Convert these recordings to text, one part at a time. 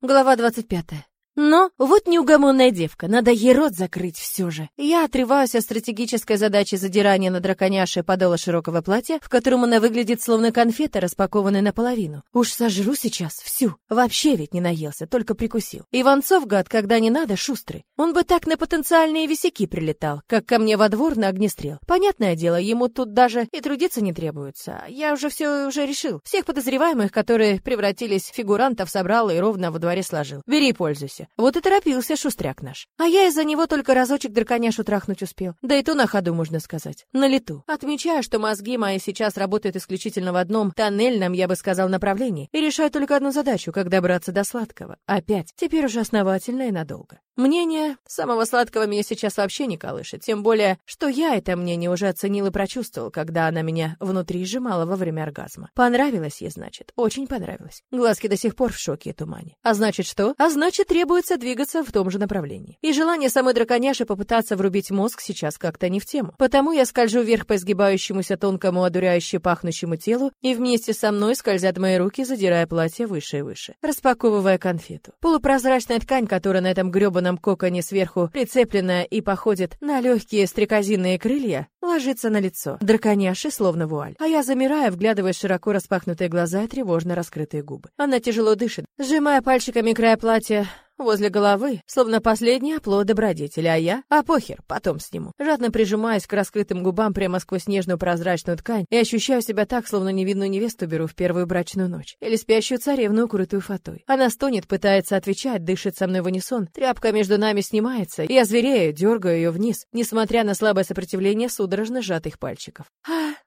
Глава двадцать пятая. Но вот неугомонная девка, надо ей рот закрыть все же. Я отрываюсь от стратегической задачи задирания на драконяше подола широкого платья, в котором она выглядит словно конфета, распакованная наполовину. Уж сожру сейчас всю. Вообще ведь не наелся, только прикусил. Иванцов, гад, когда не надо, шустрый. Он бы так на потенциальные висяки прилетал, как ко мне во двор на огнестрел. Понятное дело, ему тут даже и трудиться не требуется. Я уже все уже решил. Всех подозреваемых, которые превратились в фигурантов, собрал и ровно во дворе сложил. Бери и пользуйся. Вот и торопился шустряк наш. А я из-за него только разочек драконяшу трахнуть успел. Да и то на ходу, можно сказать. На лету. Отмечаю, что мозги мои сейчас работают исключительно в одном тоннельном, я бы сказал, направлении. И решаю только одну задачу, как добраться до сладкого. Опять. Теперь уже основательно и надолго. Мнение самого сладкого меня сейчас вообще не колышет, тем более, что я это мнение уже оценил и прочувствовал, когда она меня внутри сжимала во время оргазма. Понравилось ей, значит, очень понравилось. Глазки до сих пор в шоке и тумане. А значит что? А значит, требуется двигаться в том же направлении. И желание самой драконяши попытаться врубить мозг сейчас как-то не в тему. Потому я скольжу вверх по изгибающемуся тонкому, одуряюще пахнущему телу, и вместе со мной скользят мои руки, задирая платье выше и выше, распаковывая конфету. Полупрозрачная ткань, которая на этом кожаном коконе сверху прицепленная и походит на легкие стрекозинные крылья, ложится на лицо. Драконяши словно вуаль. А я замираю, вглядываясь в широко распахнутые глаза и тревожно раскрытые губы. Она тяжело дышит, сжимая пальчиками край платья, возле головы, словно последний оплот добродетели, а я, а похер, потом сниму. Жадно прижимаясь к раскрытым губам прямо сквозь нежную прозрачную ткань и ощущаю себя так, словно невинную невесту беру в первую брачную ночь. Или спящую царевну, укрытую фатой. Она стонет, пытается отвечать, дышит со мной в унисон. Тряпка между нами снимается, и я зверею, дергаю ее вниз, несмотря на слабое сопротивление судорожно сжатых пальчиков.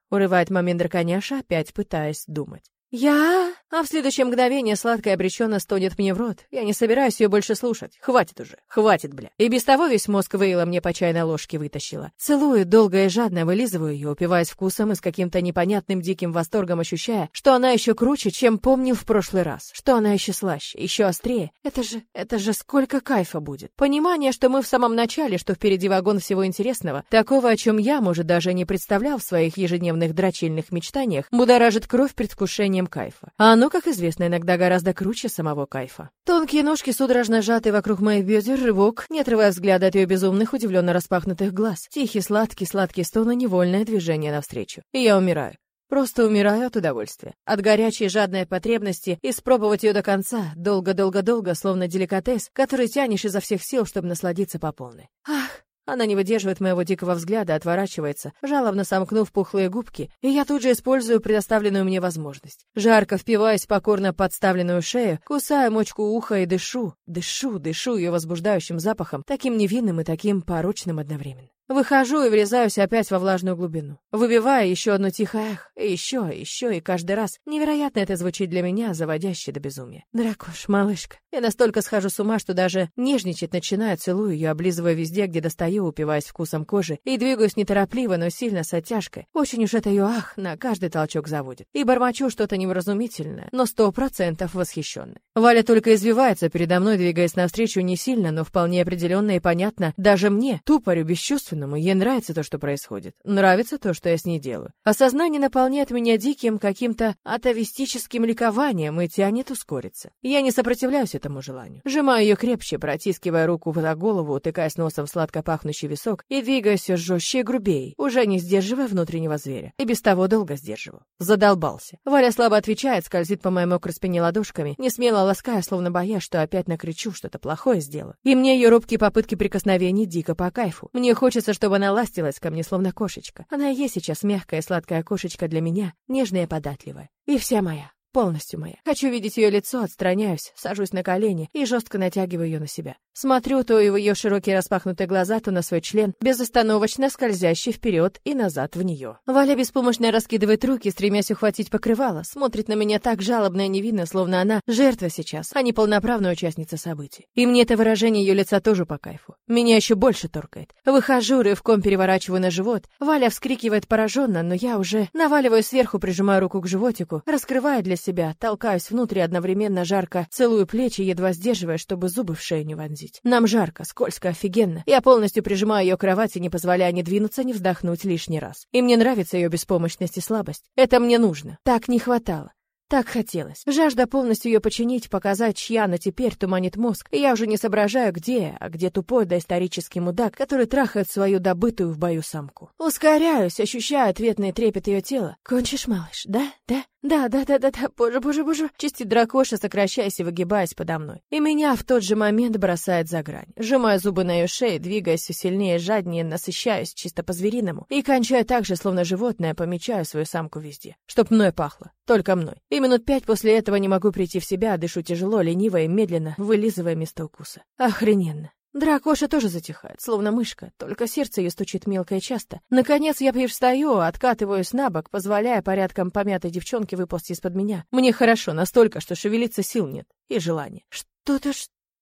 Урывает момент драконяша, опять пытаясь думать. «Я...» А в следующее мгновение сладкая обреченно стонет мне в рот. Я не собираюсь ее больше слушать. Хватит уже. Хватит, бля. И без того весь мозг Вейла мне по чайной ложке вытащила. Целую, долго и жадно вылизываю ее, упиваясь вкусом и с каким-то непонятным диким восторгом ощущая, что она еще круче, чем помнил в прошлый раз. Что она еще слаще, еще острее. Это же... это же сколько кайфа будет. Понимание, что мы в самом начале, что впереди вагон всего интересного, такого, о чем я, может, даже не представлял в своих ежедневных дрочильных мечтаниях, будоражит кровь предвкушением кайфа. А оно, как известно, иногда гораздо круче самого кайфа. Тонкие ножки судорожно сжаты вокруг моих бедер, рывок, не отрывая взгляда от ее безумных, удивленно распахнутых глаз. Тихий, сладкий, сладкий стон и невольное движение навстречу. И я умираю. Просто умираю от удовольствия. От горячей жадной потребности испробовать ее до конца, долго-долго-долго, словно деликатес, который тянешь изо всех сил, чтобы насладиться по полной. Ах, она не выдерживает моего дикого взгляда, отворачивается, жалобно сомкнув пухлые губки, и я тут же использую предоставленную мне возможность. Жарко впиваюсь покорно подставленную шею, кусаю мочку уха и дышу, дышу, дышу ее возбуждающим запахом, таким невинным и таким порочным одновременно. Выхожу и врезаюсь опять во влажную глубину. Выбивая еще одно тихое эх, и еще, еще, и каждый раз. Невероятно это звучит для меня, заводяще до безумия. Дракош, малышка. Я настолько схожу с ума, что даже нежничать начинаю, целую ее, облизывая везде, где достаю, упиваясь вкусом кожи, и двигаюсь неторопливо, но сильно с оттяжкой. Очень уж это ее ах на каждый толчок заводит. И бормочу что-то невразумительное, но сто процентов восхищенное. Валя только извивается передо мной, двигаясь навстречу не сильно, но вполне определенно и понятно, даже мне, тупорю, бесчувственно, по Ей нравится то, что происходит. Нравится то, что я с ней делаю. Осознание наполняет меня диким каким-то атовистическим ликованием и тянет ускориться. Я не сопротивляюсь этому желанию. Сжимаю ее крепче, протискивая руку за голову, утыкаясь носом в сладко пахнущий висок и двигаясь все жестче и грубее, уже не сдерживая внутреннего зверя. И без того долго сдерживал. Задолбался. Валя слабо отвечает, скользит по моей мокрой спине ладошками, не смело лаская, словно боясь, что опять накричу, что-то плохое сделаю. И мне ее робкие попытки прикосновений дико по кайфу. Мне хочется Хочется, чтобы она ластилась ко мне, словно кошечка. Она и есть сейчас мягкая сладкая кошечка для меня, нежная и податливая. И вся моя полностью моя. Хочу видеть ее лицо, отстраняюсь, сажусь на колени и жестко натягиваю ее на себя. Смотрю то и в ее широкие распахнутые глаза, то на свой член, безостановочно скользящий вперед и назад в нее. Валя беспомощно раскидывает руки, стремясь ухватить покрывало, смотрит на меня так жалобно и невинно, словно она жертва сейчас, а не полноправная участница событий. И мне это выражение ее лица тоже по кайфу. Меня еще больше торкает. Выхожу, рывком переворачиваю на живот. Валя вскрикивает пораженно, но я уже наваливаю сверху, прижимаю руку к животику, раскрываю для себя, толкаюсь внутрь одновременно жарко, целую плечи, едва сдерживая, чтобы зубы в шею не вонзить. Нам жарко, скользко, офигенно. Я полностью прижимаю ее к кровати, не позволяя ни двинуться, ни вздохнуть лишний раз. И мне нравится ее беспомощность и слабость. Это мне нужно. Так не хватало. Так хотелось. Жажда полностью ее починить, показать, чья она теперь туманит мозг. И я уже не соображаю, где, а где тупой доисторический мудак, который трахает свою добытую в бою самку. Ускоряюсь, ощущая ответный трепет ее тела. Кончишь, малыш, да? Да? Да, да, да, да, да, боже, боже, боже. Чистит дракоша, сокращаясь и выгибаясь подо мной. И меня в тот же момент бросает за грань. Сжимаю зубы на ее шее, двигаясь все сильнее, жаднее, насыщаюсь чисто по-звериному. И кончаю так же, словно животное, помечаю свою самку везде. Чтоб мной пахло. Только мной. И минут пять после этого не могу прийти в себя, дышу тяжело, лениво и медленно, вылизывая место укуса. Охрененно. Дракоша тоже затихает, словно мышка, только сердце ее стучит мелко и часто. Наконец я привстаю, откатываюсь на бок, позволяя порядком помятой девчонке выползти из-под меня. Мне хорошо, настолько, что шевелиться сил нет и желания. Что-то,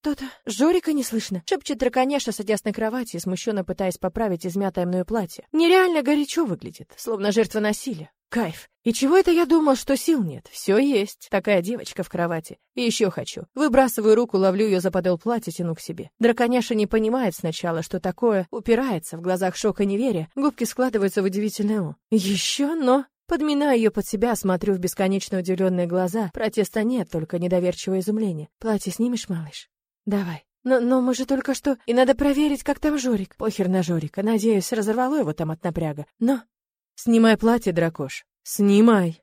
что-то... Жорика не слышно. Шепчет драконяша, садясь на кровати, смущенно пытаясь поправить измятое мною платье. Нереально горячо выглядит, словно жертва насилия. Кайф. И чего это я думал, что сил нет? Все есть. Такая девочка в кровати. И еще хочу. Выбрасываю руку, ловлю ее за подол платья, тяну к себе. Драконяша не понимает сначала, что такое. Упирается, в глазах шока неверия. Губки складываются в удивительное «о». Еще, но... Подминаю ее под себя, смотрю в бесконечно удивленные глаза. Протеста нет, только недоверчивое изумление. Платье снимешь, малыш? Давай. Но, но мы же только что... И надо проверить, как там Жорик. Похер на Жорика. Надеюсь, разорвало его там от напряга. Но... Снимай платье, дракош. Снимай.